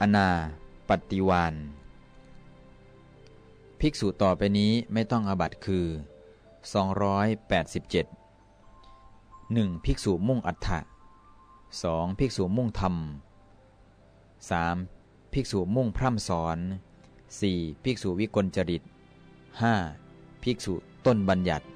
อนาปฏิวานภิกษุต่อไปนี้ไม่ต้องอบัตคือ 287 1. ภิกษุมุ่งอัฏฐะ 2. ภิกษุมุ่งธรรม 3. ภิกษุมุ่งพร่ำสอน 4. ภิกษุวิกลจริต 5. ภิกษุต้นบัญญัติ